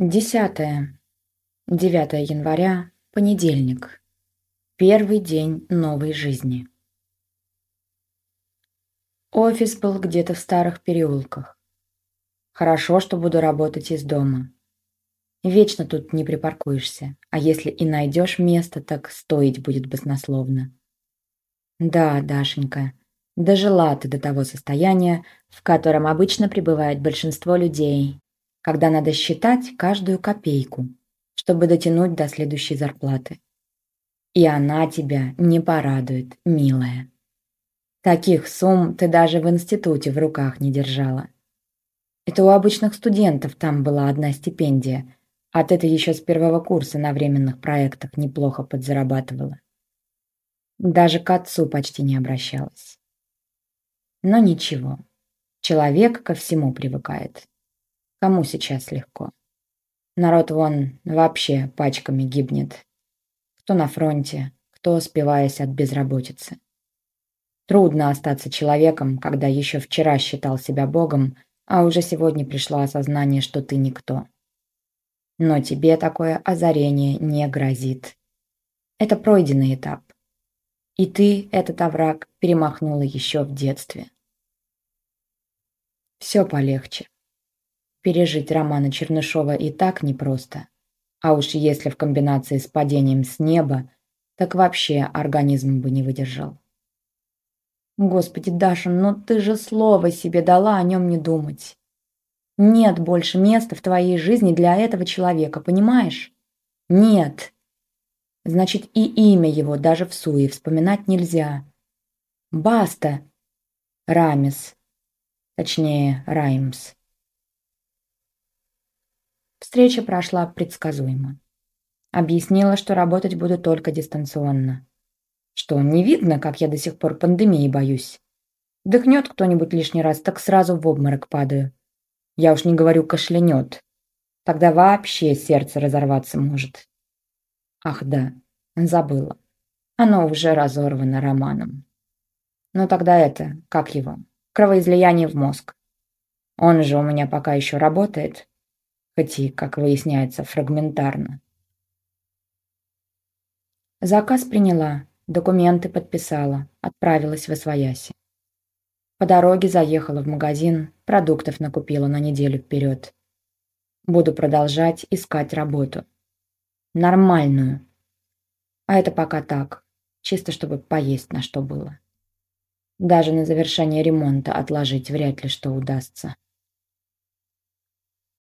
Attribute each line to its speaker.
Speaker 1: Десятое. 9 января, понедельник. Первый день новой жизни. Офис был где-то в старых переулках. Хорошо, что буду работать из дома. Вечно тут не припаркуешься, а если и найдешь место, так стоить будет баснословно. Да, Дашенька, дожила ты до того состояния, в котором обычно пребывает большинство людей, когда надо считать каждую копейку, чтобы дотянуть до следующей зарплаты. И она тебя не порадует, милая. Таких сумм ты даже в институте в руках не держала. Это у обычных студентов там была одна стипендия, а ты-то еще с первого курса на временных проектах неплохо подзарабатывала. Даже к отцу почти не обращалась. Но ничего, человек ко всему привыкает. Кому сейчас легко? Народ вон вообще пачками гибнет. Кто на фронте, кто спиваясь от безработицы. Трудно остаться человеком, когда еще вчера считал себя богом, а уже сегодня пришло осознание, что ты никто. Но тебе такое озарение не грозит. Это пройденный этап. И ты этот овраг перемахнула еще в детстве. Все полегче. Пережить романа Чернышова и так непросто. А уж если в комбинации с падением с неба, так вообще организм бы не выдержал. Господи, Даша, ну ты же слово себе дала о нем не думать. Нет больше места в твоей жизни для этого человека, понимаешь? Нет. Значит, и имя его даже в суе вспоминать нельзя. Баста. Рамис. Точнее, Раймс. Встреча прошла предсказуемо. Объяснила, что работать буду только дистанционно. Что, не видно, как я до сих пор пандемии боюсь? Дыхнет кто-нибудь лишний раз, так сразу в обморок падаю. Я уж не говорю кашлянет. Тогда вообще сердце разорваться может. Ах да, забыла. Оно уже разорвано романом. Ну тогда это, как его, кровоизлияние в мозг. Он же у меня пока еще работает, хоть и, как выясняется, фрагментарно. Заказ приняла, документы подписала, отправилась в Освояси. По дороге заехала в магазин, продуктов накупила на неделю вперед. Буду продолжать искать работу. Нормальную. А это пока так, чисто чтобы поесть на что было. Даже на завершение ремонта отложить вряд ли что удастся.